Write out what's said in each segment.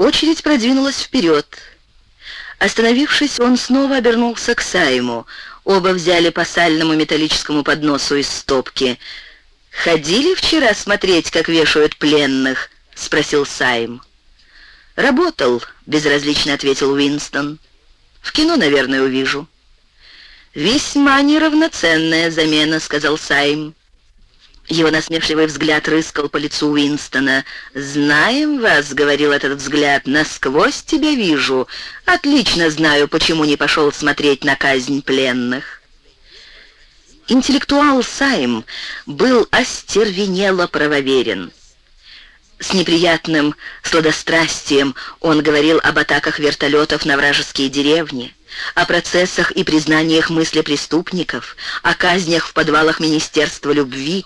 Очередь продвинулась вперед. Остановившись, он снова обернулся к Сайму. Оба взяли по сальному металлическому подносу из стопки. «Ходили вчера смотреть, как вешают пленных?» — спросил Сайм. «Работал», — безразлично ответил Уинстон. «В кино, наверное, увижу». «Весьма неравноценная замена», — сказал Сайм. Его насмешливый взгляд рыскал по лицу Уинстона. «Знаем вас», — говорил этот взгляд, — «насквозь тебя вижу. Отлично знаю, почему не пошел смотреть на казнь пленных». Интеллектуал Сайм был остервенело правоверен. С неприятным сладострастием он говорил об атаках вертолетов на вражеские деревни, о процессах и признаниях мысли преступников, о казнях в подвалах Министерства любви,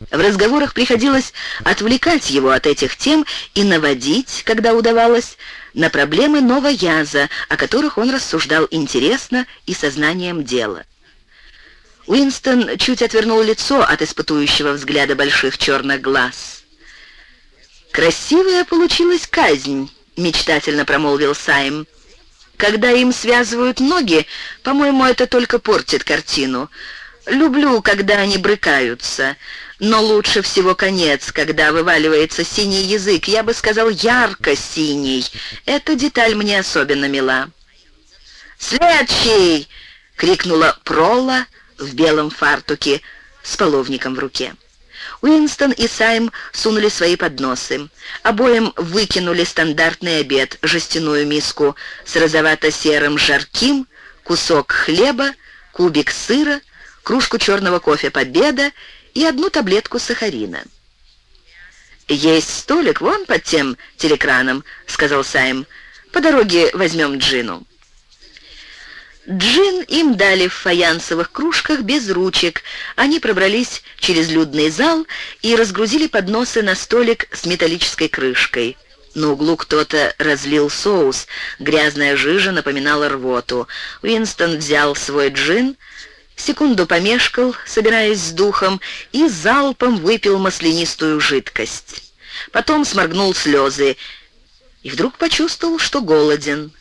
в разговорах приходилось отвлекать его от этих тем и наводить, когда удавалось, на проблемы новояза, о которых он рассуждал интересно и сознанием дела. Уинстон чуть отвернул лицо от испытующего взгляда больших черных глаз. «Красивая получилась казнь», — мечтательно промолвил Сайм. «Когда им связывают ноги, по-моему, это только портит картину. Люблю, когда они брыкаются. Но лучше всего конец, когда вываливается синий язык, я бы сказал ярко-синий. Эта деталь мне особенно мила. «Следующий!» — крикнула Прола в белом фартуке с половником в руке. Уинстон и Сайм сунули свои подносы. Обоим выкинули стандартный обед, жестяную миску с розовато-серым жарким, кусок хлеба, кубик сыра, кружку черного кофе «Победа» и одну таблетку сахарина. «Есть столик вон под тем телекраном», — сказал Сайм. «По дороге возьмем джину». Джин им дали в фаянсовых кружках без ручек. Они пробрались через людный зал и разгрузили подносы на столик с металлической крышкой. На углу кто-то разлил соус. Грязная жижа напоминала рвоту. Уинстон взял свой джин, секунду помешкал, собираясь с духом, и залпом выпил маслянистую жидкость. Потом сморгнул слезы и вдруг почувствовал, что голоден.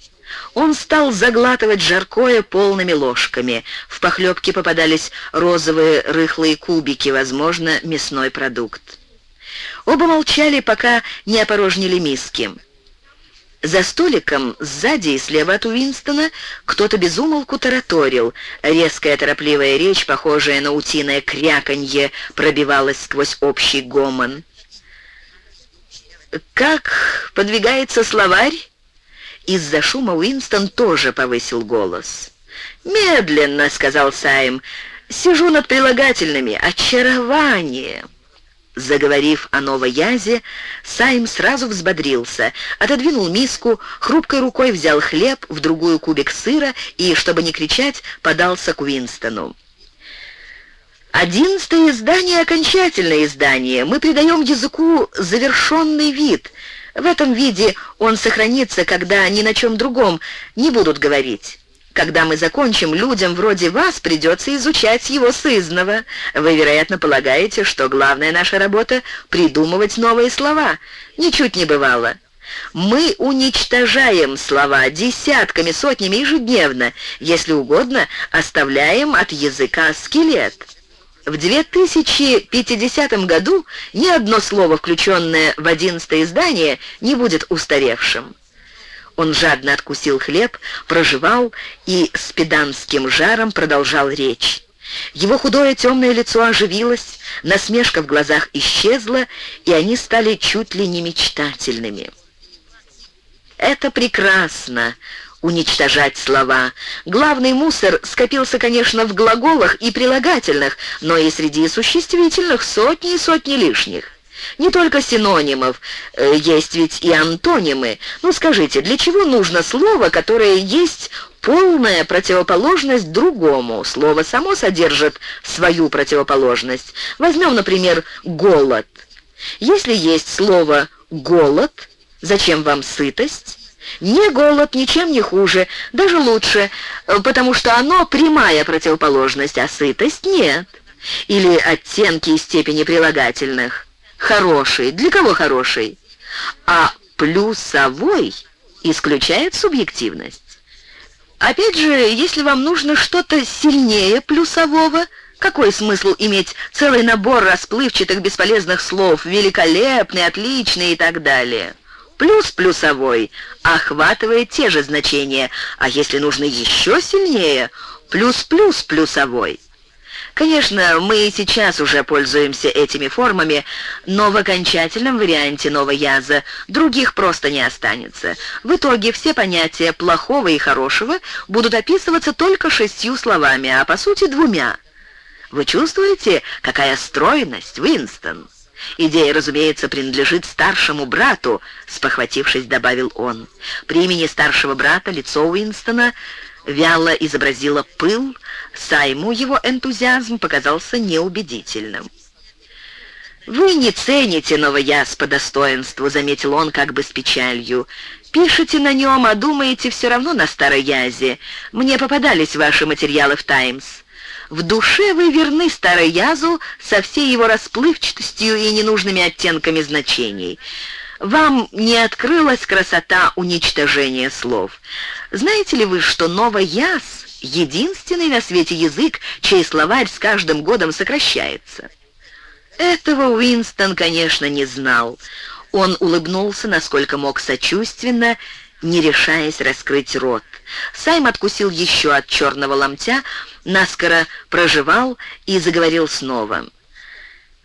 Он стал заглатывать жаркое полными ложками. В похлебке попадались розовые рыхлые кубики, возможно, мясной продукт. Оба молчали, пока не опорожнили миски. За столиком сзади и слева от Уинстона кто-то безумолку тараторил. Резкая торопливая речь, похожая на утиное кряканье, пробивалась сквозь общий гомон. «Как подвигается словарь?» Из-за шума Уинстон тоже повысил голос. «Медленно», — сказал Сайм, — «сижу над прилагательными. Очарование». Заговорив о новоязе, Сайм сразу взбодрился, отодвинул миску, хрупкой рукой взял хлеб, в другую кубик сыра и, чтобы не кричать, подался к Уинстону. Одиннадцатое издание — окончательное издание. Мы придаем языку завершенный вид. В этом виде он сохранится, когда ни на чем другом не будут говорить. Когда мы закончим, людям вроде вас придется изучать его сызново. Вы, вероятно, полагаете, что главная наша работа — придумывать новые слова. Ничуть не бывало. Мы уничтожаем слова десятками, сотнями ежедневно, если угодно, оставляем от языка скелет. В 2050 году ни одно слово, включенное в одиннадцатое издание, не будет устаревшим. Он жадно откусил хлеб, проживал и с педанским жаром продолжал речь. Его худое темное лицо оживилось, насмешка в глазах исчезла, и они стали чуть ли не мечтательными. «Это прекрасно!» уничтожать слова. Главный мусор скопился, конечно, в глаголах и прилагательных, но и среди существительных сотни и сотни лишних. Не только синонимов, э, есть ведь и антонимы. Ну скажите, для чего нужно слово, которое есть полная противоположность другому? Слово само содержит свою противоположность. Возьмем, например, «голод». Если есть слово «голод», зачем вам сытость? Не голод ничем не хуже, даже лучше, э, потому что оно прямая противоположность, а сытость нет. Или оттенки и степени прилагательных. Хороший. Для кого хороший? А плюсовой исключает субъективность. Опять же, если вам нужно что-то сильнее плюсового, какой смысл иметь целый набор расплывчатых бесполезных слов, великолепный, отличный и так далее? Плюс плюсовой охватывает те же значения, а если нужно еще сильнее, плюс-плюс плюсовой. Конечно, мы и сейчас уже пользуемся этими формами, но в окончательном варианте новояза других просто не останется. В итоге все понятия плохого и хорошего будут описываться только шестью словами, а по сути двумя. Вы чувствуете, какая стройность, Уинстон? Идея, разумеется, принадлежит старшему брату, спохватившись, добавил он. При имени старшего брата лицо Уинстона вяло изобразило пыл, Сайму его энтузиазм показался неубедительным. «Вы не цените новояз по достоинству», — заметил он как бы с печалью. «Пишете на нем, а думаете все равно на старой язе. Мне попадались ваши материалы в «Таймс». В душе вы верны старой язу со всей его расплывчатостью и ненужными оттенками значений. Вам не открылась красота уничтожения слов. Знаете ли вы, что новояз — единственный на свете язык, чей словарь с каждым годом сокращается? Этого Уинстон, конечно, не знал. Он улыбнулся, насколько мог сочувственно, не решаясь раскрыть рот. Сайм откусил еще от черного ломтя, наскоро проживал и заговорил снова.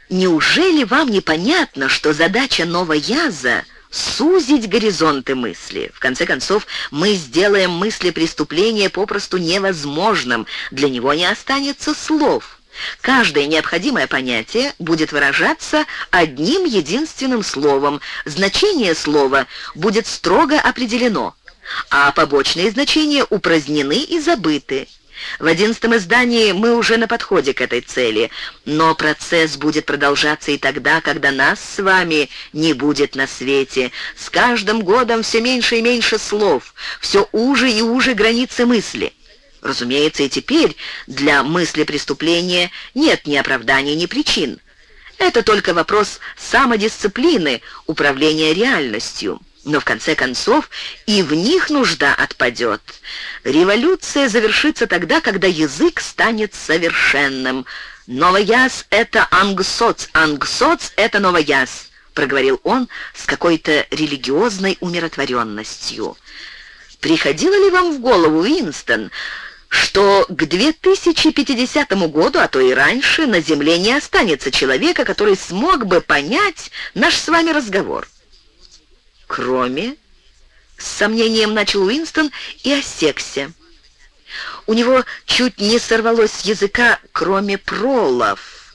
«Неужели вам непонятно, что задача новояза — сузить горизонты мысли? В конце концов, мы сделаем мысли преступления попросту невозможным, для него не останется слов». Каждое необходимое понятие будет выражаться одним единственным словом. Значение слова будет строго определено, а побочные значения упразднены и забыты. В одиннадцатом издании мы уже на подходе к этой цели, но процесс будет продолжаться и тогда, когда нас с вами не будет на свете. С каждым годом все меньше и меньше слов, все уже и уже границы мысли. Разумеется, и теперь для мысли преступления нет ни оправдания, ни причин. Это только вопрос самодисциплины, управления реальностью. Но в конце концов и в них нужда отпадет. Революция завершится тогда, когда язык станет совершенным. Новояз — это ангсоц, ангсоц — это новояз, проговорил он с какой-то религиозной умиротворенностью. Приходило ли вам в голову, Уинстон, что к 2050 году, а то и раньше, на Земле не останется человека, который смог бы понять наш с вами разговор. Кроме... С сомнением начал Уинстон и осекся. У него чуть не сорвалось с языка, кроме пролов.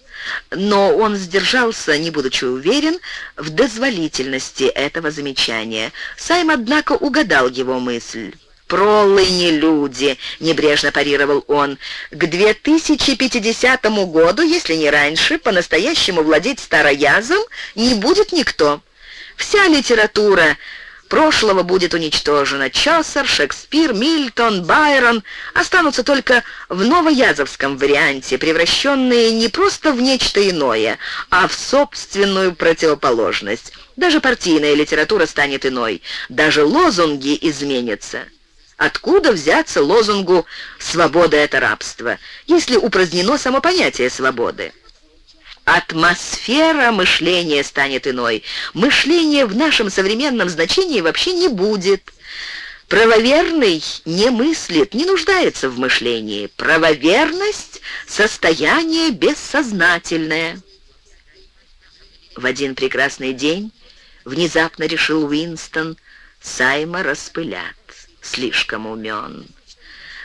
Но он сдержался, не будучи уверен, в дозволительности этого замечания. Сайм, однако, угадал его мысль. «Пролы не люди», — небрежно парировал он. «К 2050 году, если не раньше, по-настоящему владеть староязом не будет никто. Вся литература прошлого будет уничтожена. Чосер, Шекспир, Мильтон, Байрон останутся только в новоязовском варианте, превращенные не просто в нечто иное, а в собственную противоположность. Даже партийная литература станет иной, даже лозунги изменятся. Откуда взяться лозунгу «свобода — это рабство», если упразднено само понятие свободы? Атмосфера мышления станет иной. Мышления в нашем современном значении вообще не будет. Правоверный не мыслит, не нуждается в мышлении. Правоверность — состояние бессознательное. В один прекрасный день внезапно решил Уинстон, Сайма распылят слишком умен,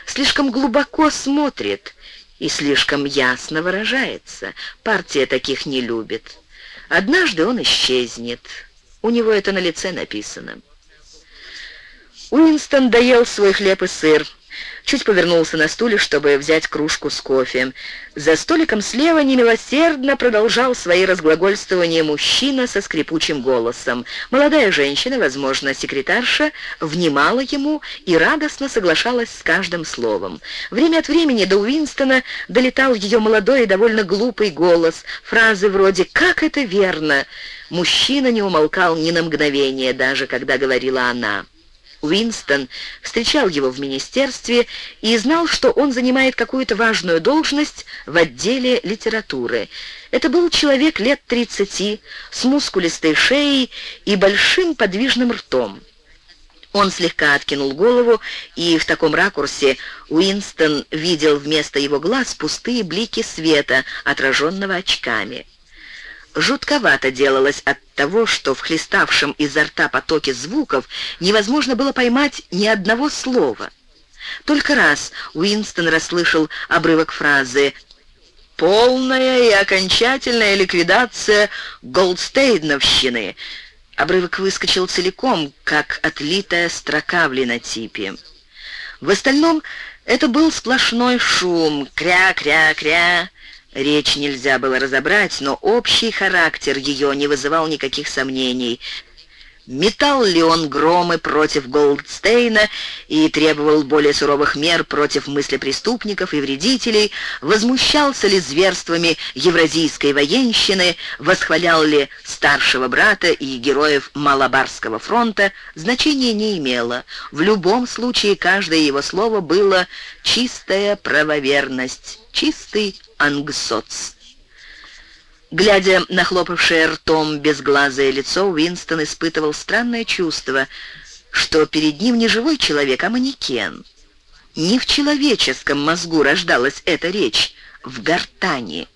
слишком глубоко смотрит и слишком ясно выражается. Партия таких не любит. Однажды он исчезнет. У него это на лице написано. Уинстон доел свой хлеб и сыр. Чуть повернулся на стуле, чтобы взять кружку с кофе. За столиком слева немилосердно продолжал свои разглагольствования мужчина со скрипучим голосом. Молодая женщина, возможно, секретарша, внимала ему и радостно соглашалась с каждым словом. Время от времени до Уинстона долетал ее молодой и довольно глупый голос, фразы вроде «Как это верно!» Мужчина не умолкал ни на мгновение, даже когда говорила она. Уинстон встречал его в министерстве и знал, что он занимает какую-то важную должность в отделе литературы. Это был человек лет 30, с мускулистой шеей и большим подвижным ртом. Он слегка откинул голову, и в таком ракурсе Уинстон видел вместо его глаз пустые блики света, отраженного очками. Жутковато делалось от того, что в хлеставшем изо рта потоке звуков невозможно было поймать ни одного слова. Только раз Уинстон расслышал обрывок фразы «Полная и окончательная ликвидация Голдстейдновщины». Обрывок выскочил целиком, как отлитая строка в линотипе. В остальном это был сплошной шум «кря-кря-кря», Речь нельзя было разобрать, но общий характер ее не вызывал никаких сомнений. Метал ли он громы против Голдстейна и требовал более суровых мер против мыслепреступников и вредителей, возмущался ли зверствами евразийской военщины, восхвалял ли старшего брата и героев Малабарского фронта, значения не имело. В любом случае каждое его слово было чистая правоверность, чистый ангсоц. Глядя на хлопавшее ртом безглазое лицо, Уинстон испытывал странное чувство, что перед ним не живой человек, а манекен. Не в человеческом мозгу рождалась эта речь, в гортани.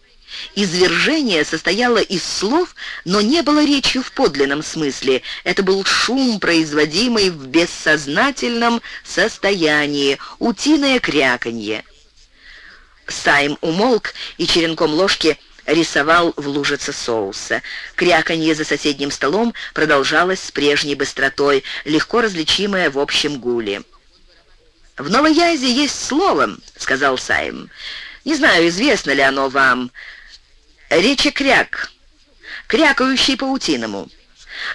Извержение состояло из слов, но не было речью в подлинном смысле. Это был шум, производимый в бессознательном состоянии, утиное кряканье. Сайм умолк и черенком ложки рисовал в лужице соуса. Кряканье за соседним столом продолжалось с прежней быстротой, легко различимое в общем гуле. «В Новоязе есть слово», — сказал Сайм. «Не знаю, известно ли оно вам. Речекряк, крякающий паутиному».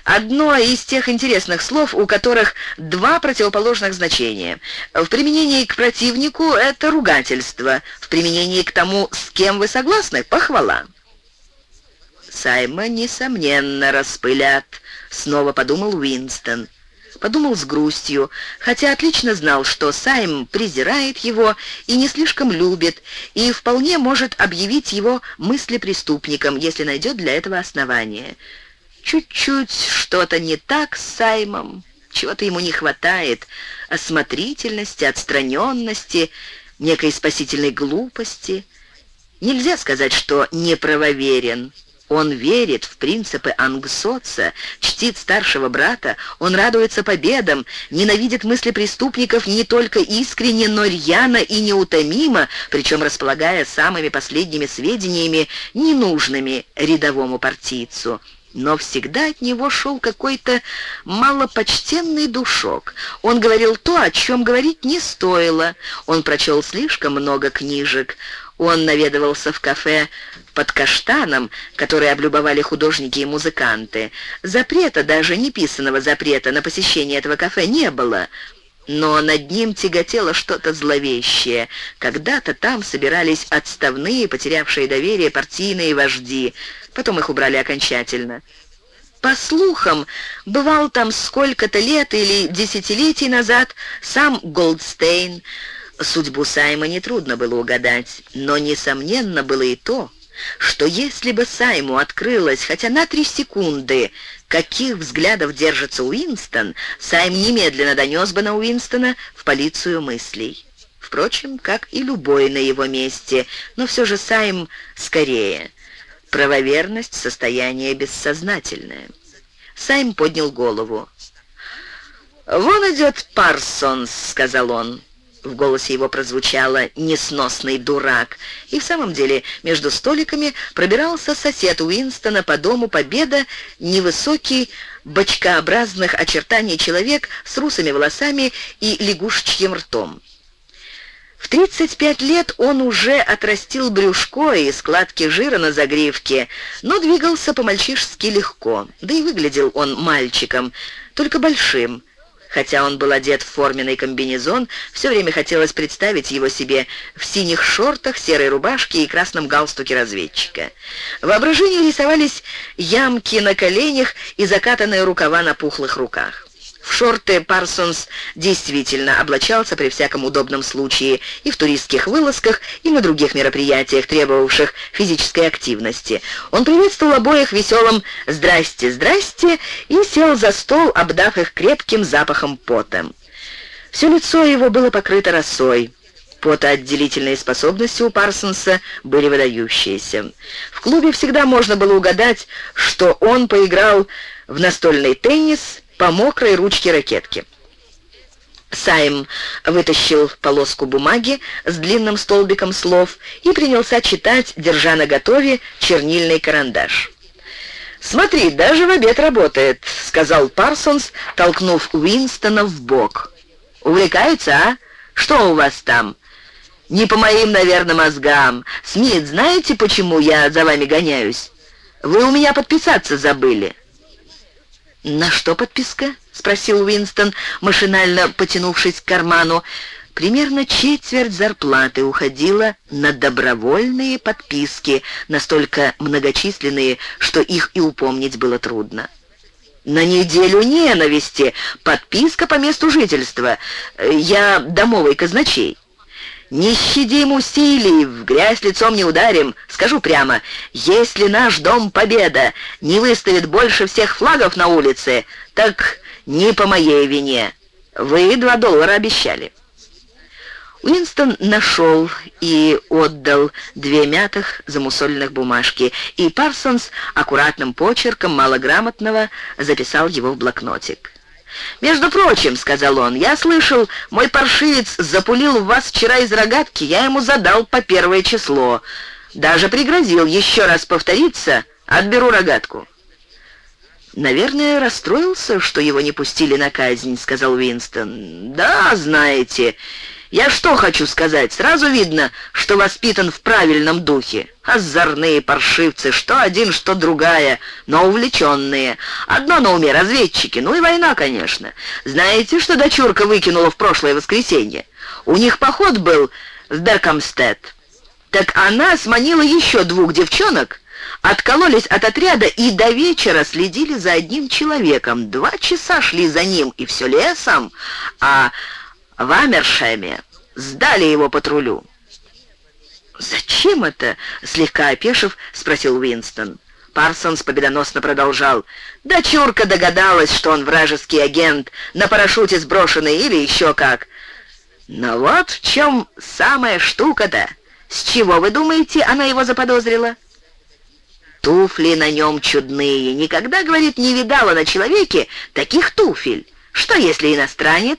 Одно из тех интересных слов, у которых два противоположных значения. В применении к противнику это ругательство, в применении к тому, с кем вы согласны, похвала. Сайма, несомненно, распылят, снова подумал Уинстон. Подумал с грустью, хотя отлично знал, что Сайм презирает его и не слишком любит, и вполне может объявить его мыслепреступником, если найдет для этого основание. Чуть-чуть что-то не так с Саймом, чего-то ему не хватает, осмотрительности, отстраненности, некой спасительной глупости. Нельзя сказать, что неправоверен. Он верит в принципы ангсоца, чтит старшего брата, он радуется победам, ненавидит мысли преступников не только искренне, но рьяно и неутомимо, причем располагая самыми последними сведениями, ненужными рядовому партийцу но всегда от него шел какой-то малопочтенный душок. Он говорил то, о чем говорить не стоило. Он прочел слишком много книжек. Он наведывался в кафе под каштаном, которые облюбовали художники и музыканты. Запрета, даже неписанного запрета на посещение этого кафе не было. Но над ним тяготело что-то зловещее. Когда-то там собирались отставные, потерявшие доверие партийные вожди – потом их убрали окончательно. По слухам, бывал там сколько-то лет или десятилетий назад сам Голдстейн. Судьбу Сайма нетрудно было угадать, но несомненно было и то, что если бы Сайму открылось хотя на три секунды, каких взглядов держится Уинстон, Сайм немедленно донес бы на Уинстона в полицию мыслей. Впрочем, как и любой на его месте, но все же Сайм скорее – Правоверность — состояние бессознательное. Сайм поднял голову. «Вон идет Парсонс», — сказал он. В голосе его прозвучало «несносный дурак». И в самом деле между столиками пробирался сосед Уинстона по дому Победа, невысокий, бочкообразных очертаний человек с русыми волосами и лягушечьим ртом. В 35 лет он уже отрастил брюшко и складки жира на загривке, но двигался по-мальчишески легко, да и выглядел он мальчиком, только большим. Хотя он был одет в форменный комбинезон, все время хотелось представить его себе в синих шортах, серой рубашке и красном галстуке разведчика. В воображении рисовались ямки на коленях и закатанные рукава на пухлых руках. В шорты Парсонс действительно облачался при всяком удобном случае и в туристских вылазках, и на других мероприятиях, требовавших физической активности. Он приветствовал обоих веселым «Здрасте, здрасте» и сел за стол, обдав их крепким запахом пота. Все лицо его было покрыто росой. Потоотделительные способности у Парсонса были выдающиеся. В клубе всегда можно было угадать, что он поиграл в настольный теннис по мокрой ручке ракетки. Сайм вытащил полоску бумаги с длинным столбиком слов и принялся читать, держа на готове чернильный карандаш. «Смотри, даже в обед работает», — сказал Парсонс, толкнув Уинстона в бок. «Увлекаются, а? Что у вас там?» «Не по моим, наверное, мозгам. Смит, знаете, почему я за вами гоняюсь? Вы у меня подписаться забыли». «На что подписка?» — спросил Уинстон, машинально потянувшись к карману. Примерно четверть зарплаты уходила на добровольные подписки, настолько многочисленные, что их и упомнить было трудно. «На неделю ненависти. Подписка по месту жительства. Я домовый казначей». Не щадим усилий, в грязь лицом не ударим. Скажу прямо, если наш Дом Победа не выставит больше всех флагов на улице, так не по моей вине. Вы два доллара обещали». Уинстон нашел и отдал две мятых замусоленных бумажки, и Парсонс аккуратным почерком малограмотного записал его в блокнотик. «Между прочим», — сказал он, — «я слышал, мой паршивец запулил вас вчера из рогатки, я ему задал по первое число. Даже пригрозил еще раз повториться, отберу рогатку». «Наверное, расстроился, что его не пустили на казнь», — сказал Уинстон. «Да, знаете, я что хочу сказать, сразу видно, что воспитан в правильном духе. Озорные паршивцы, что один, что другая, но увлеченные. Одно на уме — разведчики, ну и война, конечно. Знаете, что дочурка выкинула в прошлое воскресенье? У них поход был в Беркамстед. Так она сманила еще двух девчонок, откололись от отряда и до вечера следили за одним человеком. Два часа шли за ним, и все лесом, а в Амершеме сдали его патрулю». «Зачем это?» — слегка опешив, спросил Уинстон. Парсонс победоносно продолжал. «Дочурка догадалась, что он вражеский агент, на парашюте сброшенный или еще как. Но вот в чем самая штука-то. С чего, вы думаете, она его заподозрила?» «Туфли на нем чудные. Никогда, — говорит, — не видала на человеке таких туфель. Что, если иностранец?»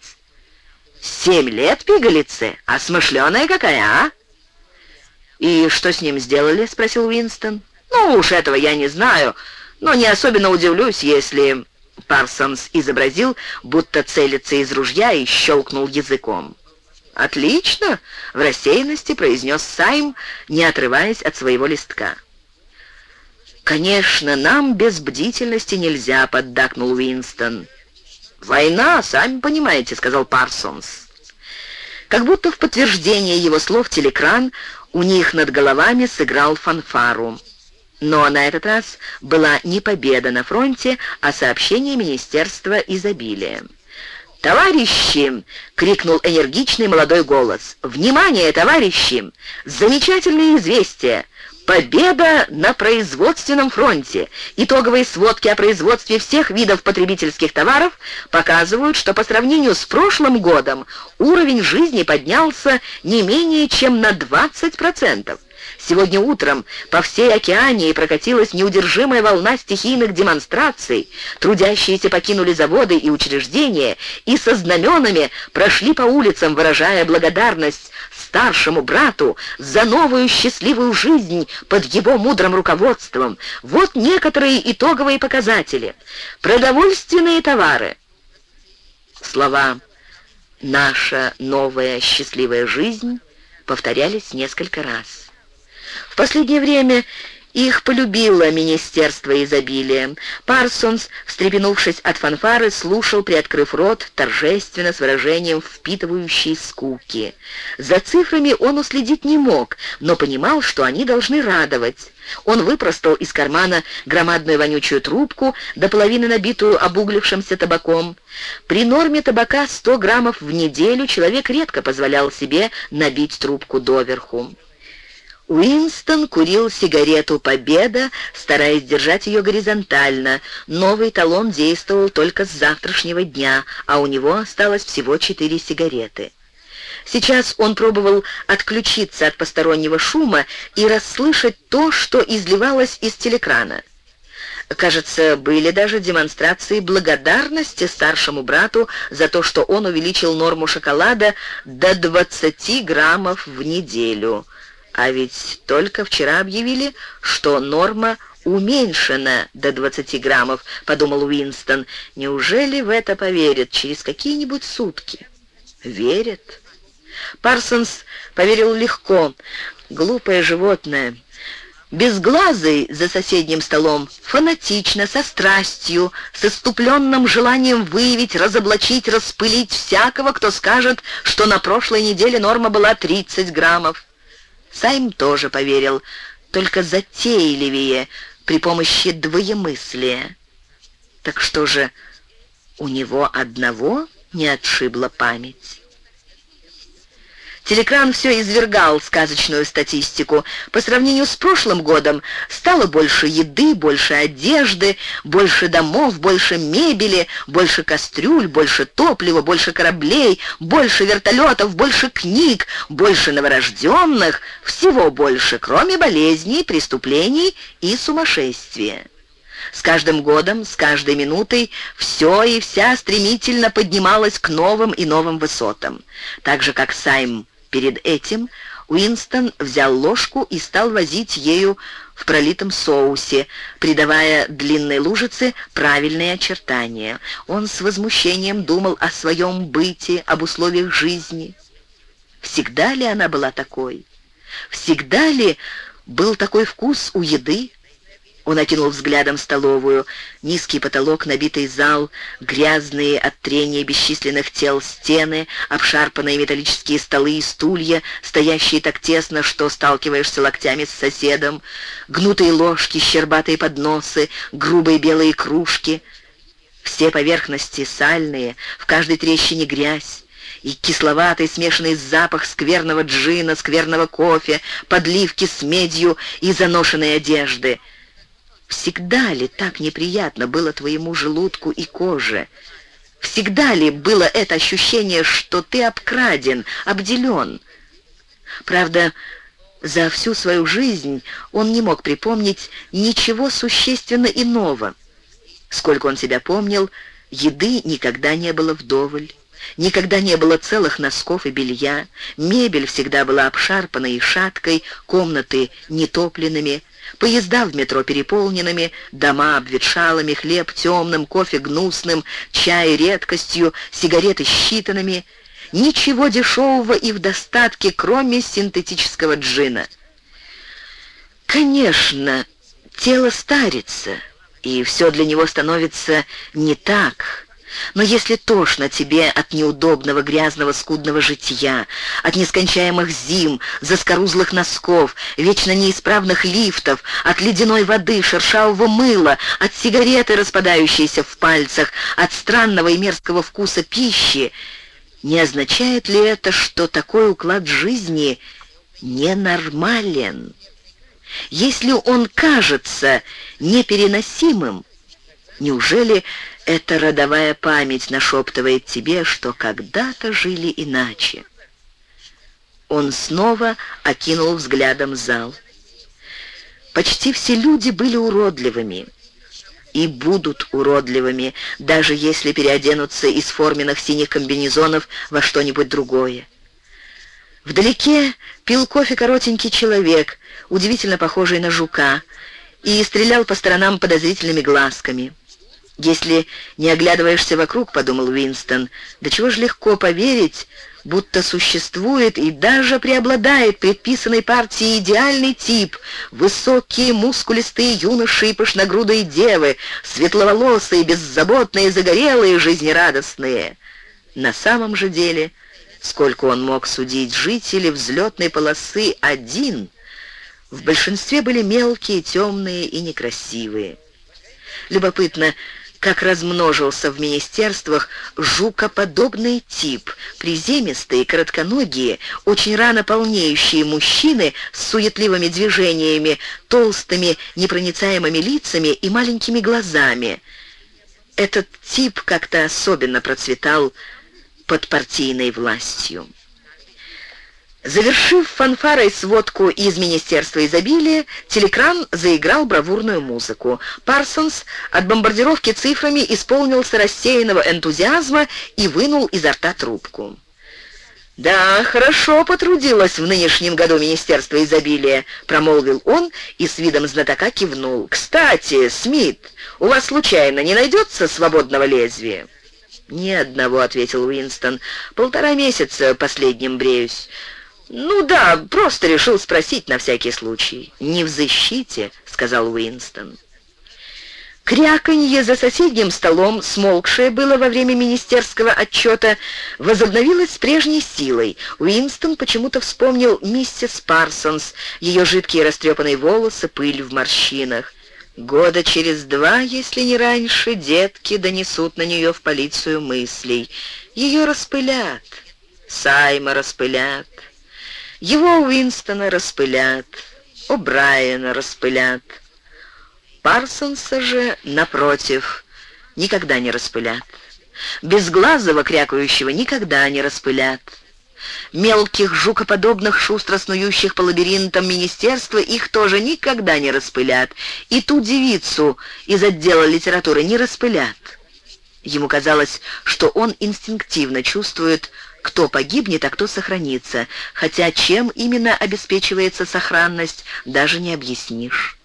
Семь лет пигалице, а смышленая какая, а?» «И что с ним сделали?» — спросил Уинстон. «Ну уж этого я не знаю, но не особенно удивлюсь, если...» Парсонс изобразил, будто целится из ружья и щелкнул языком. «Отлично!» — в рассеянности произнес Сайм, не отрываясь от своего листка. «Конечно, нам без бдительности нельзя», — поддакнул Уинстон. «Война, сами понимаете», — сказал Парсонс. Как будто в подтверждение его слов телекран у них над головами сыграл фанфару. Но на этот раз была не победа на фронте, а сообщение Министерства изобилия. «Товарищи!» — крикнул энергичный молодой голос. «Внимание, товарищи! Замечательное известие! Победа на производственном фронте. Итоговые сводки о производстве всех видов потребительских товаров показывают, что по сравнению с прошлым годом уровень жизни поднялся не менее чем на 20%. Сегодня утром по всей Океании прокатилась неудержимая волна стихийных демонстраций. Трудящиеся покинули заводы и учреждения и со знаменами прошли по улицам, выражая благодарность старшему брату за новую счастливую жизнь под его мудрым руководством. Вот некоторые итоговые показатели. Продовольственные товары. Слова «наша новая счастливая жизнь» повторялись несколько раз. В последнее время их полюбило Министерство изобилия. Парсонс, встрепенувшись от фанфары, слушал, приоткрыв рот, торжественно, с выражением впитывающей скуки. За цифрами он уследить не мог, но понимал, что они должны радовать. Он выпростал из кармана громадную вонючую трубку, до половины набитую обуглившимся табаком. При норме табака 100 граммов в неделю человек редко позволял себе набить трубку доверху. Уинстон курил сигарету «Победа», стараясь держать ее горизонтально. Новый талон действовал только с завтрашнего дня, а у него осталось всего четыре сигареты. Сейчас он пробовал отключиться от постороннего шума и расслышать то, что изливалось из телекрана. Кажется, были даже демонстрации благодарности старшему брату за то, что он увеличил норму шоколада до 20 граммов в неделю. А ведь только вчера объявили, что норма уменьшена до 20 граммов, подумал Уинстон. Неужели в это поверят через какие-нибудь сутки? Верят. Парсонс поверил легко. Глупое животное. Безглазый за соседним столом, фанатично, со страстью, с иступленным желанием выявить, разоблачить, распылить всякого, кто скажет, что на прошлой неделе норма была 30 граммов. Сайм тоже поверил, только затейливее, при помощи двоемыслия. Так что же, у него одного не отшибла память? Телекран все извергал сказочную статистику. По сравнению с прошлым годом стало больше еды, больше одежды, больше домов, больше мебели, больше кастрюль, больше топлива, больше кораблей, больше вертолетов, больше книг, больше новорожденных, всего больше, кроме болезней, преступлений и сумасшествия. С каждым годом, с каждой минутой все и вся стремительно поднималось к новым и новым высотам. Так же, как Сайм Перед этим Уинстон взял ложку и стал возить ею в пролитом соусе, придавая длинной лужице правильные очертания. Он с возмущением думал о своем быте, об условиях жизни. Всегда ли она была такой? Всегда ли был такой вкус у еды? Он окинул взглядом столовую. Низкий потолок, набитый зал, грязные от трения бесчисленных тел стены, обшарпанные металлические столы и стулья, стоящие так тесно, что сталкиваешься локтями с соседом, гнутые ложки, щербатые подносы, грубые белые кружки. Все поверхности сальные, в каждой трещине грязь и кисловатый смешанный запах скверного джина, скверного кофе, подливки с медью и заношенной одежды — Всегда ли так неприятно было твоему желудку и коже? Всегда ли было это ощущение, что ты обкраден, обделен? Правда, за всю свою жизнь он не мог припомнить ничего существенно иного. Сколько он себя помнил, еды никогда не было вдоволь. Никогда не было целых носков и белья, мебель всегда была обшарпанной и шаткой, комнаты нетопленными, Поезда в метро переполненными, дома обветшалыми, хлеб темным, кофе гнусным, чай редкостью, сигареты считанными. Ничего дешевого и в достатке, кроме синтетического джина. Конечно, тело старится, и все для него становится не так, но если тошно тебе от неудобного, грязного, скудного житья, от нескончаемых зим, заскорузлых носков, вечно неисправных лифтов, от ледяной воды, шершавого мыла, от сигареты, распадающейся в пальцах, от странного и мерзкого вкуса пищи, не означает ли это, что такой уклад жизни ненормален? Если он кажется непереносимым, неужели эта родовая память нашептывает тебе, что когда-то жили иначе. Он снова окинул взглядом зал. Почти все люди были уродливыми и будут уродливыми, даже если переоденутся из форменных синих комбинезонов во что-нибудь другое. Вдалеке пил кофе коротенький человек, удивительно похожий на жука, и стрелял по сторонам подозрительными глазками. «Если не оглядываешься вокруг, — подумал Уинстон, — до чего ж легко поверить, будто существует и даже преобладает предписанной партии идеальный тип — высокие, мускулистые юноши и пышногрудые девы, светловолосые, беззаботные, загорелые, жизнерадостные. На самом же деле, сколько он мог судить, жители взлетной полосы один в большинстве были мелкие, темные и некрасивые. Любопытно, как размножился в министерствах жукоподобный тип, приземистые, коротконогие, очень рано полнеющие мужчины с суетливыми движениями, толстыми, непроницаемыми лицами и маленькими глазами. Этот тип как-то особенно процветал под партийной властью. Завершив фанфарой сводку из Министерства изобилия, телекран заиграл бравурную музыку. Парсонс от бомбардировки цифрами исполнился рассеянного энтузиазма и вынул изо рта трубку. «Да, хорошо потрудилось в нынешнем году Министерство изобилия», — промолвил он и с видом знатока кивнул. «Кстати, Смит, у вас случайно не найдется свободного лезвия?» «Ни одного», — ответил Уинстон. «Полтора месяца последним бреюсь». «Ну да, просто решил спросить на всякий случай». «Не в защите», — сказал Уинстон. Кряканье за соседним столом, смолкшее было во время министерского отчета, возобновилось с прежней силой. Уинстон почему-то вспомнил миссис Парсонс, ее жидкие растрепанные волосы, пыль в морщинах. Года через два, если не раньше, детки донесут на нее в полицию мыслей. Ее распылят, Сайма распылят. Его Уинстона распылят, О'Брайена распылят. Парсонса же, напротив, никогда не распылят. Безглазого крякающего никогда не распылят. Мелких, жукоподобных, шустро снующих по лабиринтам министерства их тоже никогда не распылят. И ту девицу из отдела литературы не распылят. Ему казалось, что он инстинктивно чувствует, кто погибнет, а кто сохранится, хотя чем именно обеспечивается сохранность, даже не объяснишь.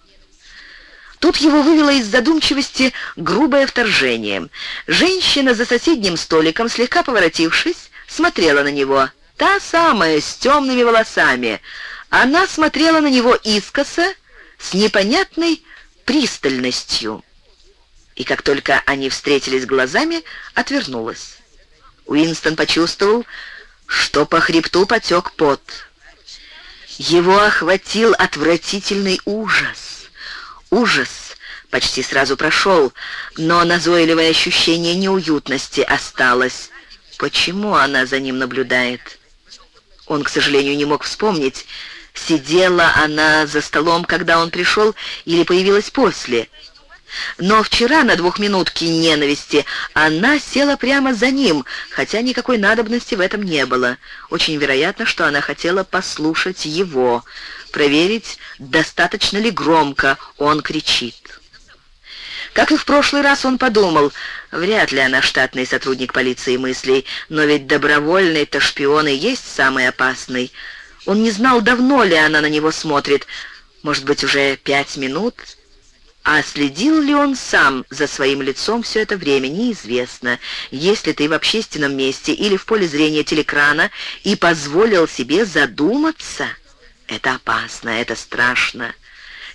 Тут его вывело из задумчивости грубое вторжение. Женщина за соседним столиком, слегка поворотившись, смотрела на него. Та самая, с темными волосами. Она смотрела на него искоса, с непонятной пристальностью. И как только они встретились глазами, отвернулась. Уинстон почувствовал, что по хребту потек пот. Его охватил отвратительный ужас. Ужас почти сразу прошел, но назойливое ощущение неуютности осталось. Почему она за ним наблюдает? Он, к сожалению, не мог вспомнить, сидела она за столом, когда он пришел, или появилась после. Но вчера на двухминутке ненависти она села прямо за ним, хотя никакой надобности в этом не было. Очень вероятно, что она хотела послушать его, проверить, достаточно ли громко он кричит. Как и в прошлый раз он подумал, вряд ли она штатный сотрудник полиции мыслей, но ведь добровольный-то шпион и есть самый опасный. Он не знал, давно ли она на него смотрит, может быть, уже пять минут а следил ли он сам за своим лицом все это время, неизвестно. Если ты в общественном месте или в поле зрения телекрана и позволил себе задуматься, это опасно, это страшно.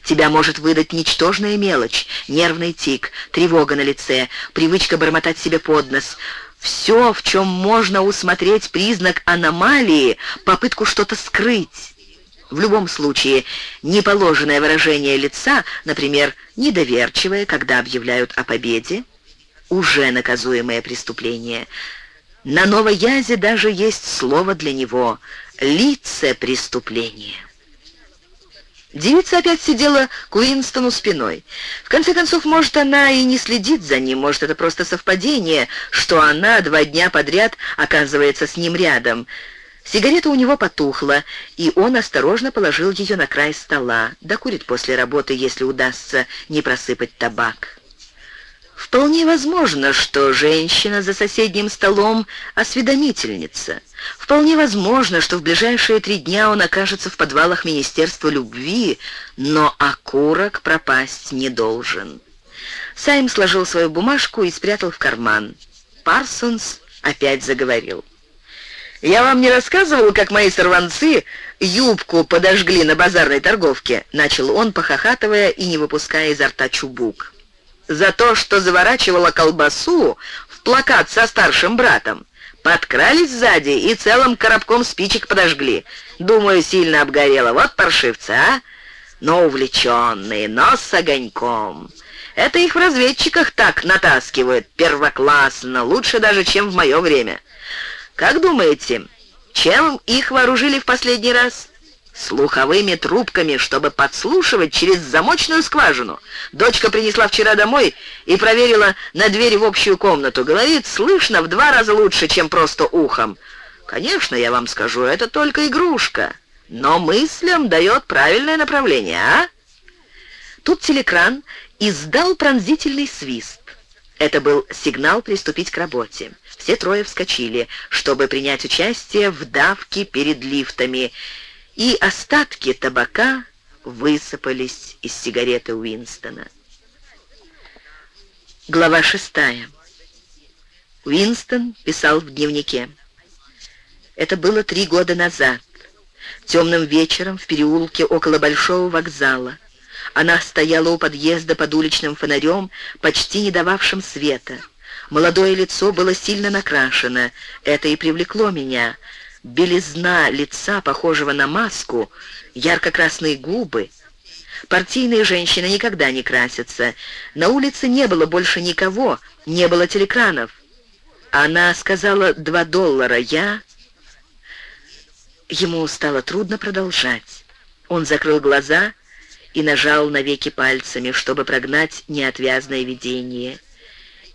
Тебя может выдать ничтожная мелочь, нервный тик, тревога на лице, привычка бормотать себе под нос. Все, в чем можно усмотреть признак аномалии, попытку что-то скрыть. В любом случае, неположенное выражение лица, например, недоверчивое, когда объявляют о победе, уже наказуемое преступление. На Новоязе даже есть слово для него — лице преступления. Девица опять сидела к Уинстону спиной. В конце концов, может, она и не следит за ним, может, это просто совпадение, что она два дня подряд оказывается с ним рядом — Сигарета у него потухла, и он осторожно положил ее на край стола. Докурит после работы, если удастся не просыпать табак. Вполне возможно, что женщина за соседним столом осведомительница. Вполне возможно, что в ближайшие три дня он окажется в подвалах Министерства любви, но окурок пропасть не должен. Сайм сложил свою бумажку и спрятал в карман. Парсонс опять заговорил. «Я вам не рассказывал, как мои сорванцы юбку подожгли на базарной торговке?» — начал он, похохатывая и не выпуская изо рта чубук. «За то, что заворачивала колбасу в плакат со старшим братом. Подкрались сзади и целым коробком спичек подожгли. Думаю, сильно обгорело. Вот паршивцы, а? Но увлеченные, но с огоньком. Это их в разведчиках так натаскивают, первоклассно, лучше даже, чем в мое время». Как думаете, чем их вооружили в последний раз? Слуховыми трубками, чтобы подслушивать через замочную скважину. Дочка принесла вчера домой и проверила на двери в общую комнату. Говорит, слышно в два раза лучше, чем просто ухом. Конечно, я вам скажу, это только игрушка. Но мыслям дает правильное направление, а? Тут телекран издал пронзительный свист. Это был сигнал приступить к работе. Все трое вскочили, чтобы принять участие в давке перед лифтами, и остатки табака высыпались из сигареты Уинстона. Глава шестая. Уинстон писал в дневнике. Это было три года назад. Темным вечером в переулке около Большого вокзала. Она стояла у подъезда под уличным фонарем, почти не дававшим света. Молодое лицо было сильно накрашено. Это и привлекло меня. Белизна лица, похожего на маску, ярко-красные губы. Партийные женщины никогда не красятся. На улице не было больше никого, не было телекранов. Она сказала «два доллара». Я... Ему стало трудно продолжать. Он закрыл глаза и нажал навеки пальцами, чтобы прогнать неотвязное видение.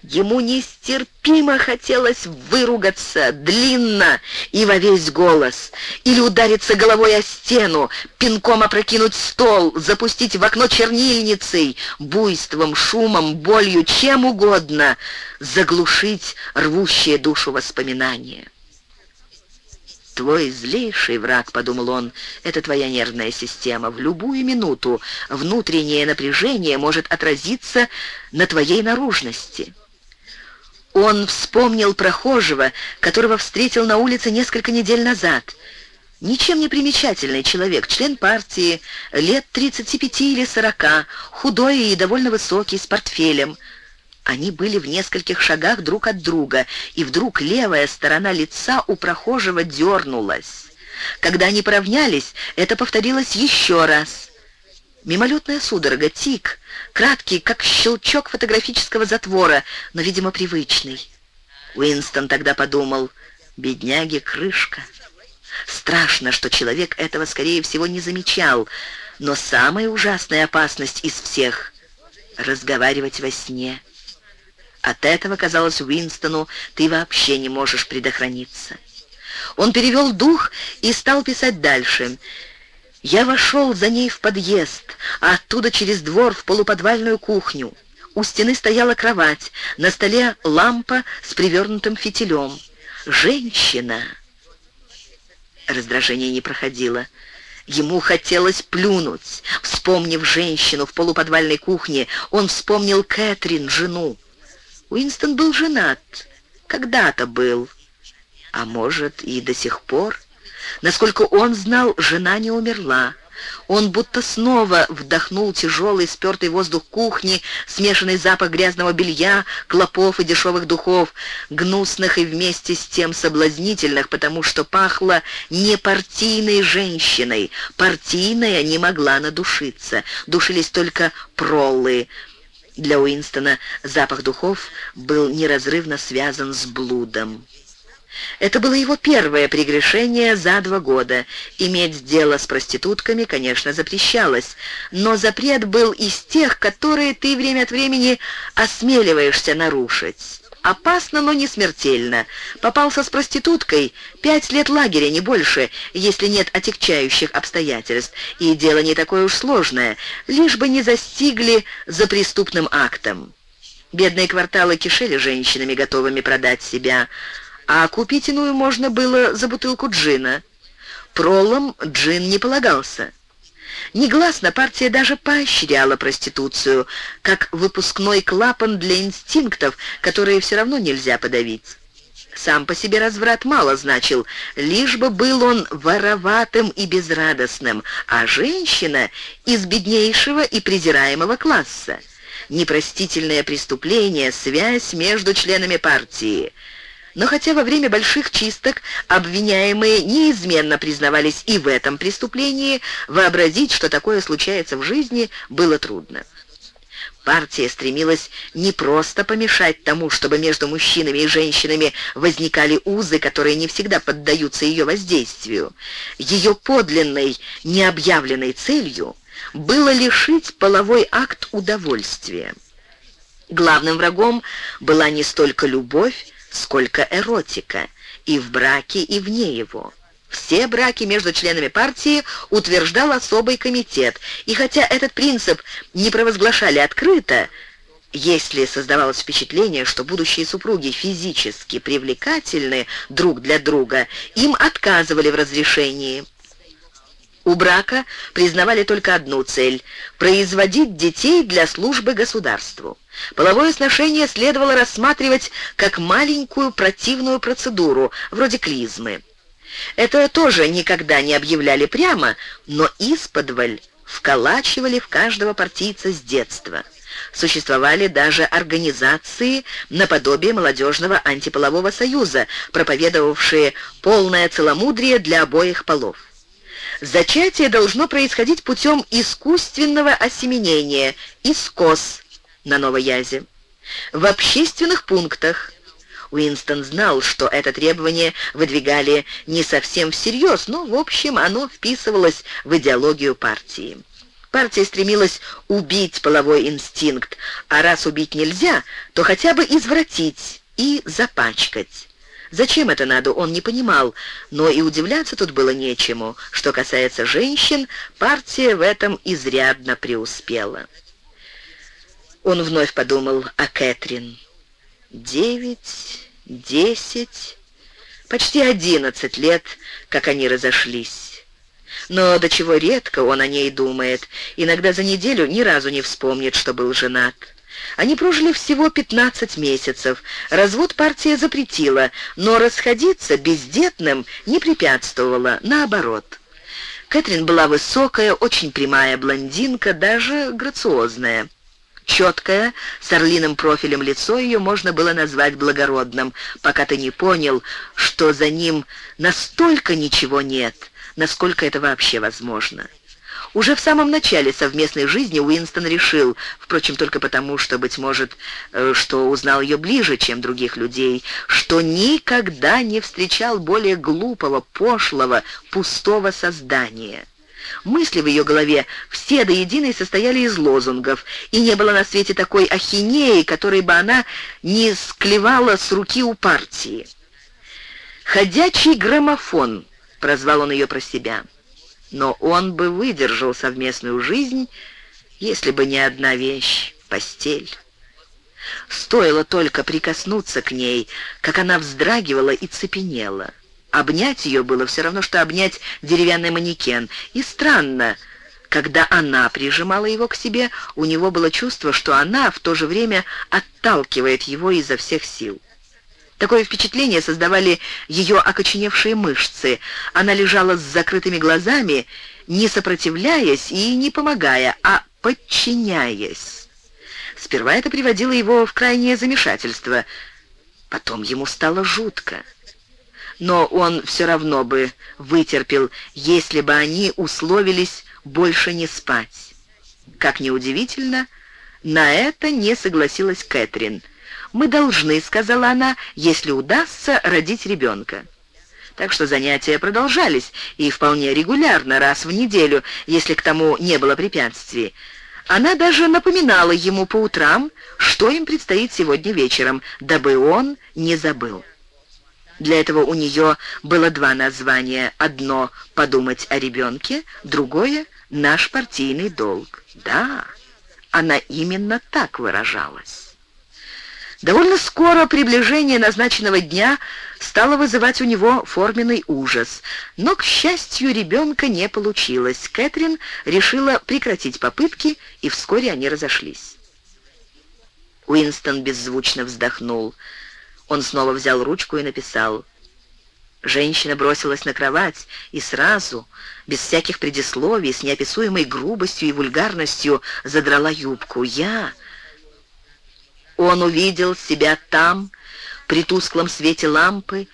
Ему нестерпимо хотелось выругаться длинно и во весь голос, или удариться головой о стену, пинком опрокинуть стол, запустить в окно чернильницей, буйством, шумом, болью, чем угодно, заглушить рвущее душу воспоминания. «Твой злейший враг», — подумал он, — «это твоя нервная система. В любую минуту внутреннее напряжение может отразиться на твоей наружности». Он вспомнил прохожего, которого встретил на улице несколько недель назад. Ничем не примечательный человек, член партии, лет 35 или 40, худой и довольно высокий, с портфелем. Они были в нескольких шагах друг от друга, и вдруг левая сторона лица у прохожего дернулась. Когда они поравнялись, это повторилось еще раз. Мимолетная судорога, тик, краткий, как щелчок фотографического затвора, но, видимо, привычный. Уинстон тогда подумал, бедняги, крышка. Страшно, что человек этого, скорее всего, не замечал, но самая ужасная опасность из всех — разговаривать во сне. От этого, казалось Уинстону, ты вообще не можешь предохраниться. Он перевел дух и стал писать дальше — я вошел за ней в подъезд, а оттуда через двор в полуподвальную кухню. У стены стояла кровать, на столе лампа с привернутым фитилем. Женщина. Раздражение не проходило. Ему хотелось плюнуть. Вспомнив женщину в полуподвальной кухне, он вспомнил Кэтрин, жену. Уинстон был женат. Когда-то был. А может, и до сих пор. Насколько он знал, жена не умерла. Он будто снова вдохнул тяжелый спертый воздух кухни, смешанный запах грязного белья, клопов и дешевых духов, гнусных и вместе с тем соблазнительных, потому что пахло не партийной женщиной. Партийная не могла надушиться. Душились только проллы. Для Уинстона запах духов был неразрывно связан с блудом. Это было его первое прегрешение за два года. Иметь дело с проститутками, конечно, запрещалось, но запрет был из тех, которые ты время от времени осмеливаешься нарушить. Опасно, но не смертельно. Попался с проституткой, пять лет лагеря, не больше, если нет отягчающих обстоятельств. И дело не такое уж сложное, лишь бы не застигли за преступным актом. Бедные кварталы кишели женщинами, готовыми продать себя а купить иную можно было за бутылку джина. Пролом джин не полагался. Негласно партия даже поощряла проституцию, как выпускной клапан для инстинктов, которые все равно нельзя подавить. Сам по себе разврат мало значил, лишь бы был он вороватым и безрадостным, а женщина из беднейшего и презираемого класса. Непростительное преступление, связь между членами партии. Но хотя во время больших чисток обвиняемые неизменно признавались и в этом преступлении, вообразить, что такое случается в жизни, было трудно. Партия стремилась не просто помешать тому, чтобы между мужчинами и женщинами возникали узы, которые не всегда поддаются ее воздействию. Ее подлинной, необъявленной целью было лишить половой акт удовольствия. Главным врагом была не столько любовь, сколько эротика, и в браке, и вне его. Все браки между членами партии утверждал особый комитет, и хотя этот принцип не провозглашали открыто, если создавалось впечатление, что будущие супруги физически привлекательны друг для друга, им отказывали в разрешении. У брака признавали только одну цель – производить детей для службы государству. Половое сношение следовало рассматривать как маленькую противную процедуру, вроде клизмы. Это тоже никогда не объявляли прямо, но исподволь вколачивали в каждого партийца с детства. Существовали даже организации наподобие молодежного антиполового союза, проповедовавшие полное целомудрие для обоих полов. Зачатие должно происходить путем искусственного осеменения, искос на Новоязе. В общественных пунктах Уинстон знал, что это требование выдвигали не совсем всерьез, но, в общем, оно вписывалось в идеологию партии. Партия стремилась убить половой инстинкт, а раз убить нельзя, то хотя бы извратить и запачкать. Зачем это надо, он не понимал, но и удивляться тут было нечему. Что касается женщин, партия в этом изрядно преуспела. Он вновь подумал о Кэтрин девять, десять, почти одиннадцать лет, как они разошлись. Но до чего редко он о ней думает, иногда за неделю ни разу не вспомнит, что был женат. Они прожили всего 15 месяцев. Развод партия запретила, но расходиться бездетным не препятствовала, наоборот. Кэтрин была высокая, очень прямая блондинка, даже грациозная. Четкое, с орлиным профилем лицо ее можно было назвать благородным, пока ты не понял, что за ним настолько ничего нет, насколько это вообще возможно. Уже в самом начале совместной жизни Уинстон решил, впрочем, только потому, что, быть может, э, что узнал ее ближе, чем других людей, что никогда не встречал более глупого, пошлого, пустого создания. Мысли в ее голове все до единой состояли из лозунгов, и не было на свете такой ахинеи, которой бы она не склевала с руки у партии. «Ходячий граммофон», — прозвал он ее про себя. Но он бы выдержал совместную жизнь, если бы не одна вещь — постель. Стоило только прикоснуться к ней, как она вздрагивала и цепенела. Обнять ее было все равно, что обнять деревянный манекен. И странно, когда она прижимала его к себе, у него было чувство, что она в то же время отталкивает его изо всех сил. Такое впечатление создавали ее окоченевшие мышцы. Она лежала с закрытыми глазами, не сопротивляясь и не помогая, а подчиняясь. Сперва это приводило его в крайнее замешательство. Потом ему стало жутко но он все равно бы вытерпел, если бы они условились больше не спать. Как ни удивительно, на это не согласилась Кэтрин. «Мы должны», — сказала она, — «если удастся родить ребенка». Так что занятия продолжались, и вполне регулярно, раз в неделю, если к тому не было препятствий. Она даже напоминала ему по утрам, что им предстоит сегодня вечером, дабы он не забыл. Для этого у нее было два названия. Одно — «Подумать о ребенке», другое — «Наш партийный долг». Да, она именно так выражалась. Довольно скоро приближение назначенного дня стало вызывать у него форменный ужас. Но, к счастью, ребенка не получилось. Кэтрин решила прекратить попытки, и вскоре они разошлись. Уинстон беззвучно вздохнул. Он снова взял ручку и написал. Женщина бросилась на кровать и сразу, без всяких предисловий, с неописуемой грубостью и вульгарностью задрала юбку. «Я...» Он увидел себя там, при тусклом свете лампы,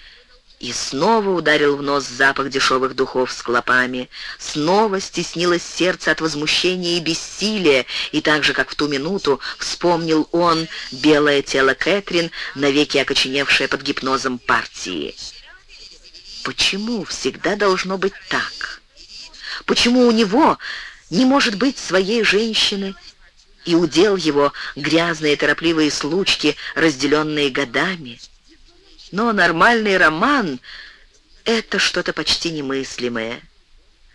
и снова ударил в нос запах дешевых духов с клопами. Снова стеснилось сердце от возмущения и бессилия, и так же, как в ту минуту, вспомнил он белое тело Кэтрин, навеки окоченевшее под гипнозом партии. Почему всегда должно быть так? Почему у него не может быть своей женщины, и удел его грязные торопливые случки, разделенные годами? Но нормальный роман — это что-то почти немыслимое.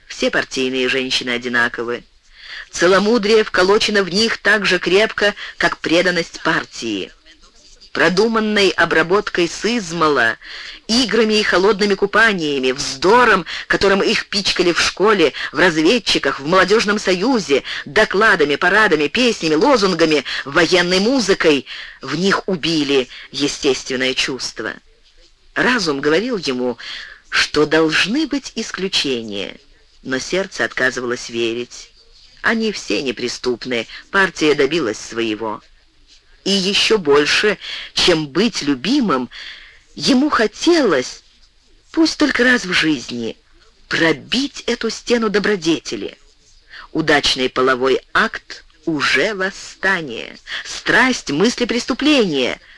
Все партийные женщины одинаковы. Целомудрие вколочено в них так же крепко, как преданность партии. Продуманной обработкой сызмала, играми и холодными купаниями, вздором, которым их пичкали в школе, в разведчиках, в молодежном союзе, докладами, парадами, песнями, лозунгами, военной музыкой, в них убили естественное чувство. Разум говорил ему, что должны быть исключения, но сердце отказывалось верить. Они все неприступны, партия добилась своего. И еще больше, чем быть любимым, ему хотелось, пусть только раз в жизни, пробить эту стену добродетели. Удачный половой акт уже восстание, страсть, мысли преступления —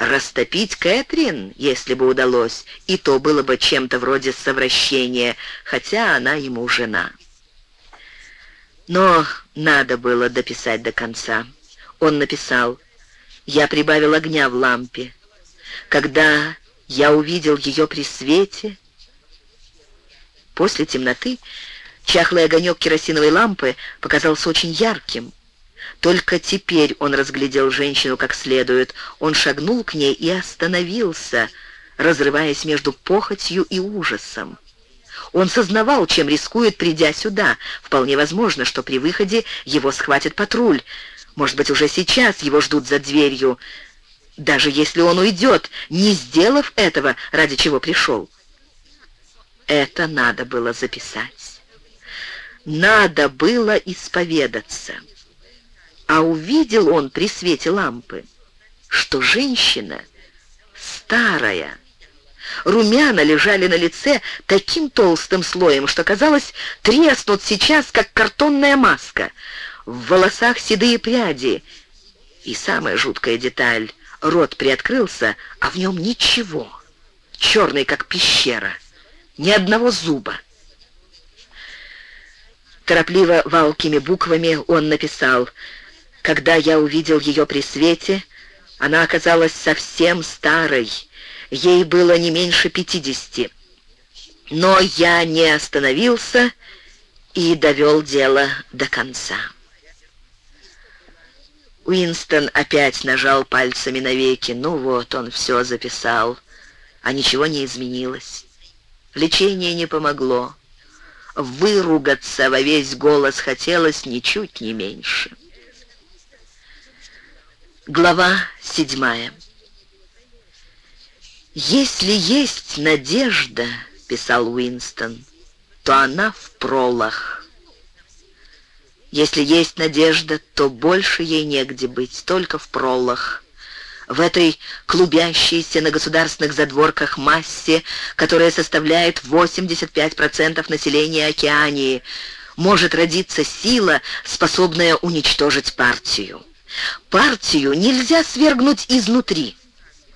Растопить Кэтрин, если бы удалось, и то было бы чем-то вроде совращения, хотя она ему жена. Но надо было дописать до конца. Он написал, «Я прибавил огня в лампе. Когда я увидел ее при свете...» После темноты чахлый огонек керосиновой лампы показался очень ярким. Только теперь он разглядел женщину как следует. Он шагнул к ней и остановился, разрываясь между похотью и ужасом. Он сознавал, чем рискует, придя сюда. Вполне возможно, что при выходе его схватит патруль. Может быть, уже сейчас его ждут за дверью. Даже если он уйдет, не сделав этого, ради чего пришел. Это надо было записать. Надо было исповедаться. А увидел он при свете лампы, что женщина старая. Румяна лежали на лице таким толстым слоем, что, казалось, треснут сейчас, как картонная маска. В волосах седые пряди. И самая жуткая деталь — рот приоткрылся, а в нем ничего. Черный, как пещера. Ни одного зуба. Торопливо валкими буквами он написал — когда я увидел ее при свете, она оказалась совсем старой. Ей было не меньше пятидесяти. Но я не остановился и довел дело до конца. Уинстон опять нажал пальцами на веки. Ну вот, он все записал, а ничего не изменилось. Лечение не помогло. Выругаться во весь голос хотелось ничуть не меньше. Глава седьмая. «Если есть надежда, — писал Уинстон, — то она в пролах. Если есть надежда, то больше ей негде быть, только в пролах. В этой клубящейся на государственных задворках массе, которая составляет 85% населения Океании, может родиться сила, способная уничтожить партию. Партию нельзя свергнуть изнутри.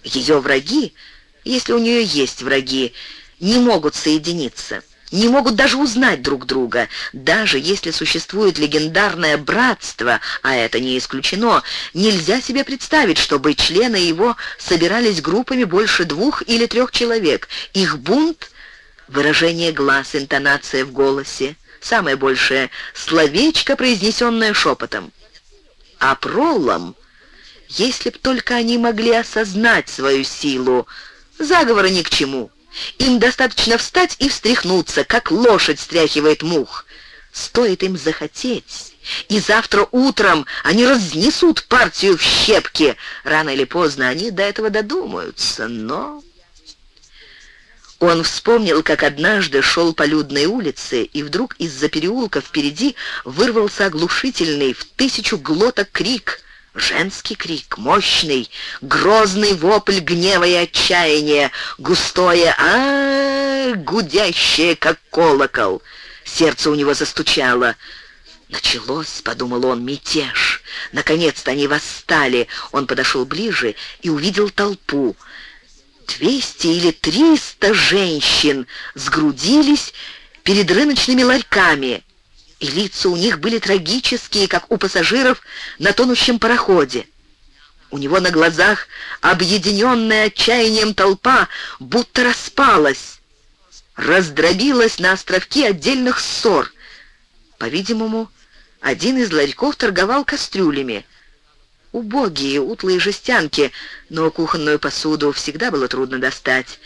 Ее враги, если у нее есть враги, не могут соединиться, не могут даже узнать друг друга. Даже если существует легендарное братство, а это не исключено, нельзя себе представить, чтобы члены его собирались группами больше двух или трех человек. Их бунт — выражение глаз, интонация в голосе, самое большее — словечко, произнесенное шепотом а пролом, если б только они могли осознать свою силу, заговора ни к чему. Им достаточно встать и встряхнуться, как лошадь стряхивает мух. Стоит им захотеть, и завтра утром они разнесут партию в щепки. Рано или поздно они до этого додумаются, но... Он вспомнил, как однажды шел по людной улице, и вдруг из-за переулка впереди вырвался оглушительный в тысячу глоток крик. Женский крик, мощный, грозный вопль гнева и отчаяния, густое а, -а, -а гудящее, как колокол. Сердце у него застучало. «Началось», — подумал он, — «мятеж». Наконец-то они восстали. Он подошел ближе и увидел толпу. Двести или триста женщин сгрудились перед рыночными ларьками, и лица у них были трагические, как у пассажиров на тонущем пароходе. У него на глазах объединенная отчаянием толпа будто распалась, раздробилась на островки отдельных ссор. По-видимому, один из ларьков торговал кастрюлями убогие, утлые жестянки, но кухонную посуду всегда было трудно достать.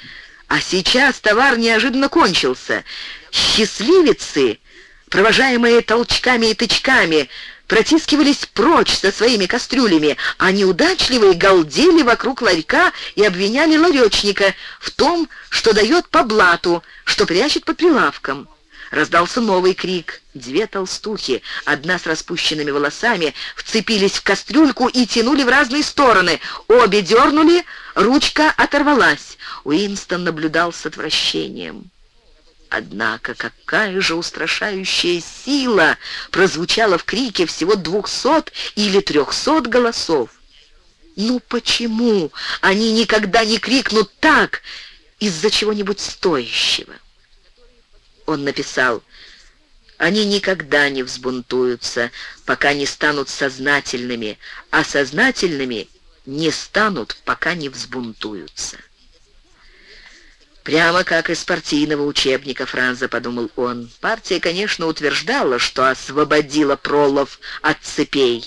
А сейчас товар неожиданно кончился. Счастливицы, провожаемые толчками и тычками, протискивались прочь со своими кастрюлями, а неудачливые галдели вокруг ларька и обвиняли ларечника в том, что дает по блату, что прячет под прилавком. Раздался новый крик. Две толстухи, одна с распущенными волосами, вцепились в кастрюльку и тянули в разные стороны. Обе дернули, ручка оторвалась. Уинстон наблюдал с отвращением. Однако какая же устрашающая сила прозвучала в крике всего двухсот или трехсот голосов. Ну почему они никогда не крикнут так из-за чего-нибудь стоящего? Он написал, «Они никогда не взбунтуются, пока не станут сознательными, а сознательными не станут, пока не взбунтуются». Прямо как из партийного учебника Франза, подумал он. Партия, конечно, утверждала, что освободила пролов от цепей,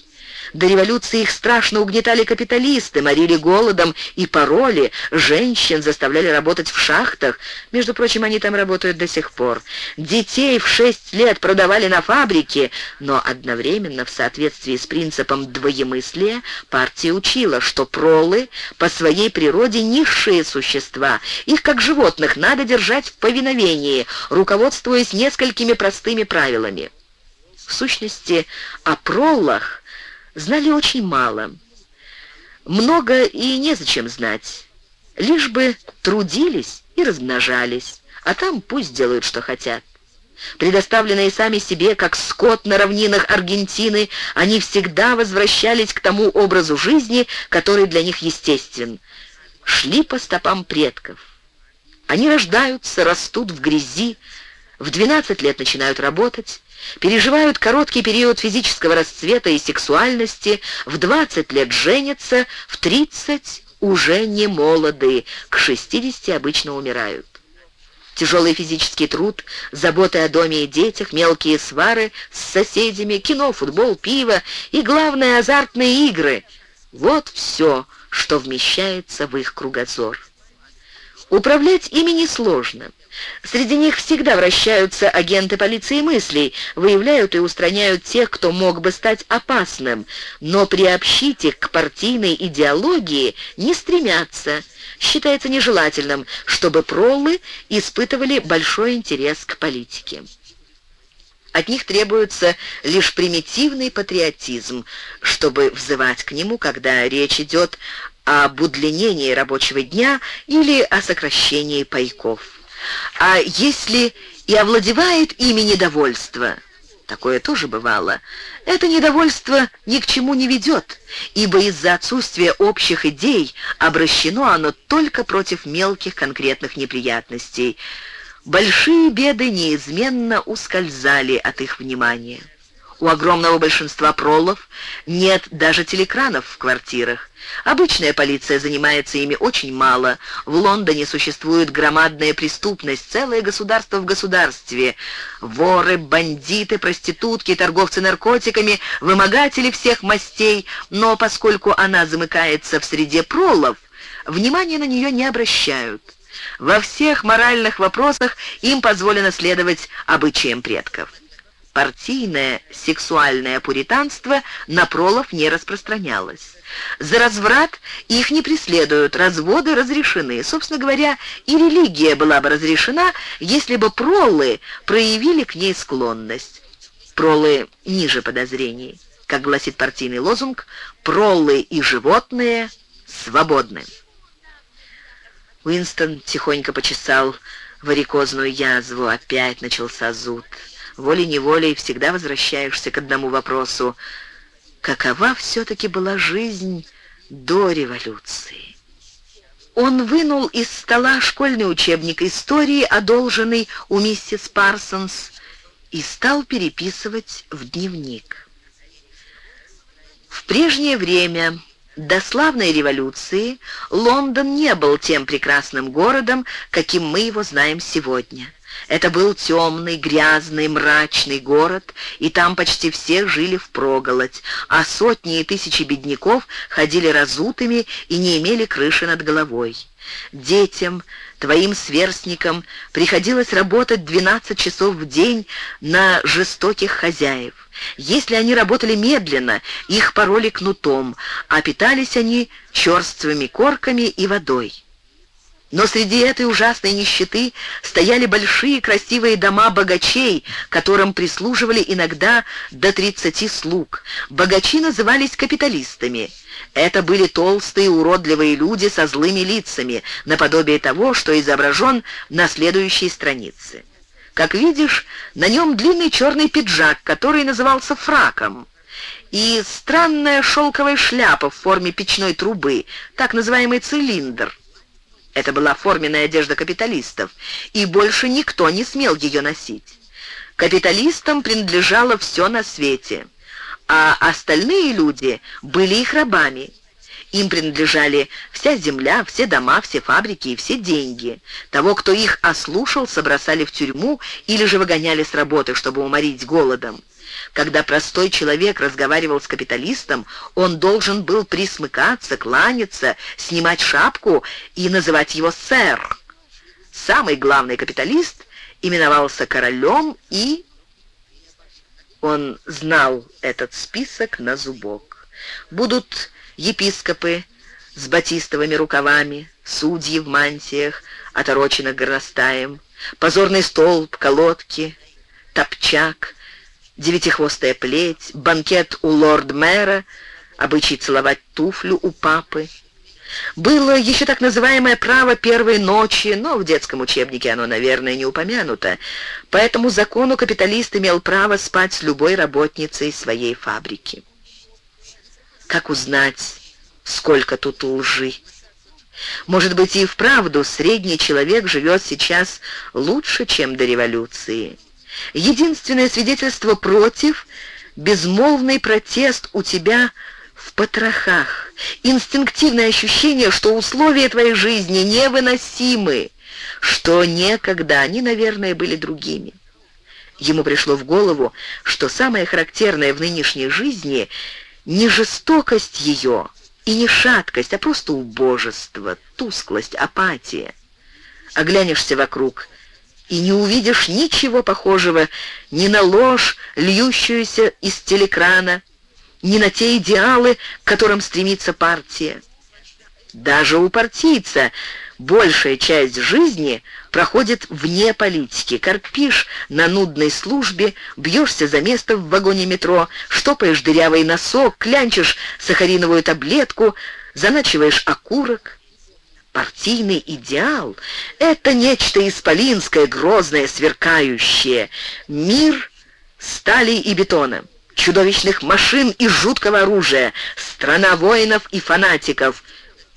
до революции их страшно угнетали капиталисты, морили голодом и пароли, женщин заставляли работать в шахтах. Между прочим, они там работают до сих пор. Детей в шесть лет продавали на фабрике, но одновременно в соответствии с принципом двоемыслия партия учила, что пролы по своей природе низшие существа. Их, как животных, надо держать в повиновении, руководствуясь несколькими простыми правилами. В сущности, о проллах знали очень мало. Много и незачем знать. Лишь бы трудились и размножались, а там пусть делают, что хотят. Предоставленные сами себе, как скот на равнинах Аргентины, они всегда возвращались к тому образу жизни, который для них естествен. Шли по стопам предков. Они рождаются, растут в грязи, в 12 лет начинают работать, переживают короткий период физического расцвета и сексуальности, в 20 лет женятся, в 30 уже не молодые, к 60 обычно умирают. Тяжелый физический труд, заботы о доме и детях, мелкие свары с соседями, кино, футбол, пиво и, главное, азартные игры — вот все, что вмещается в их кругозор. Управлять ими несложно. Среди них всегда вращаются агенты полиции мыслей, выявляют и устраняют тех, кто мог бы стать опасным, но приобщить их к партийной идеологии не стремятся. Считается нежелательным, чтобы проллы испытывали большой интерес к политике. От них требуется лишь примитивный патриотизм, чтобы взывать к нему, когда речь идет об удлинении рабочего дня или о сокращении пайков. А если и овладевает ими недовольство, такое тоже бывало, это недовольство ни к чему не ведет, ибо из-за отсутствия общих идей обращено оно только против мелких конкретных неприятностей. Большие беды неизменно ускользали от их внимания. У огромного большинства пролов нет даже телекранов в квартирах. Обычная полиция занимается ими очень мало. В Лондоне существует громадная преступность, целое государство в государстве. Воры, бандиты, проститутки, торговцы наркотиками, вымогатели всех мастей. Но поскольку она замыкается в среде пролов, внимания на нее не обращают. Во всех моральных вопросах им позволено следовать обычаям предков. Партийное сексуальное пуританство на пролов не распространялось. За разврат их не преследуют, разводы разрешены. Собственно говоря, и религия была бы разрешена, если бы пролы проявили к ней склонность. Пролы ниже подозрений. Как гласит партийный лозунг, пролы и животные свободны. Уинстон тихонько почесал варикозную язву. Опять начался зуд волей-неволей всегда возвращаешься к одному вопросу. Какова все-таки была жизнь до революции? Он вынул из стола школьный учебник истории, одолженный у миссис Парсонс, и стал переписывать в дневник. В прежнее время, до славной революции, Лондон не был тем прекрасным городом, каким мы его знаем сегодня. Это был темный, грязный, мрачный город, и там почти все жили впроголодь, а сотни и тысячи бедняков ходили разутыми и не имели крыши над головой. Детям, твоим сверстникам приходилось работать 12 часов в день на жестоких хозяев. Если они работали медленно, их пороли кнутом, а питались они черствыми корками и водой. Но среди этой ужасной нищеты стояли большие красивые дома богачей, которым прислуживали иногда до 30 слуг. Богачи назывались капиталистами. Это были толстые уродливые люди со злыми лицами, наподобие того, что изображен на следующей странице. Как видишь, на нем длинный черный пиджак, который назывался фраком, и странная шелковая шляпа в форме печной трубы, так называемый цилиндр. Это была форменная одежда капиталистов, и больше никто не смел ее носить. Капиталистам принадлежало все на свете, а остальные люди были их рабами. Им принадлежали вся земля, все дома, все фабрики и все деньги. Того, кто их ослушался, бросали в тюрьму или же выгоняли с работы, чтобы уморить голодом. Когда простой человек разговаривал с капиталистом, он должен был присмыкаться, кланяться, снимать шапку и называть его «сэр». Самый главный капиталист именовался королем и... Он знал этот список на зубок. Будут епископы с батистовыми рукавами, судьи в мантиях, отороченных горностаем, позорный столб, колодки, топчак — девятихвостая плеть, банкет у лорд-мэра, обычай целовать туфлю у папы. Было еще так называемое право первой ночи, но в детском учебнике оно, наверное, не упомянуто. По этому закону капиталист имел право спать с любой работницей своей фабрики. Как узнать, сколько тут лжи? Может быть, и вправду средний человек живет сейчас лучше, чем до революции. Единственное свидетельство против — безмолвный протест у тебя в потрохах, инстинктивное ощущение, что условия твоей жизни невыносимы, что некогда они, наверное, были другими. Ему пришло в голову, что самое характерное в нынешней жизни не жестокость ее и не шаткость, а просто убожество, тусклость, апатия. Оглянешься вокруг — и не увидишь ничего похожего ни на ложь, льющуюся из телекрана, ни на те идеалы, к которым стремится партия. Даже у партийца большая часть жизни проходит вне политики. Корпишь на нудной службе, бьешься за место в вагоне метро, штопаешь дырявый носок, клянчишь сахариновую таблетку, заначиваешь окурок. Партийный идеал — это нечто исполинское, грозное, сверкающее. Мир стали и бетона, чудовищных машин и жуткого оружия, страна воинов и фанатиков,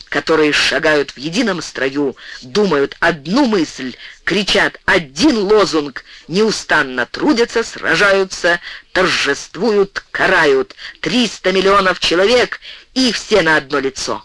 которые шагают в едином строю, думают одну мысль, кричат один лозунг, неустанно трудятся, сражаются, торжествуют, карают. Триста миллионов человек и все на одно лицо.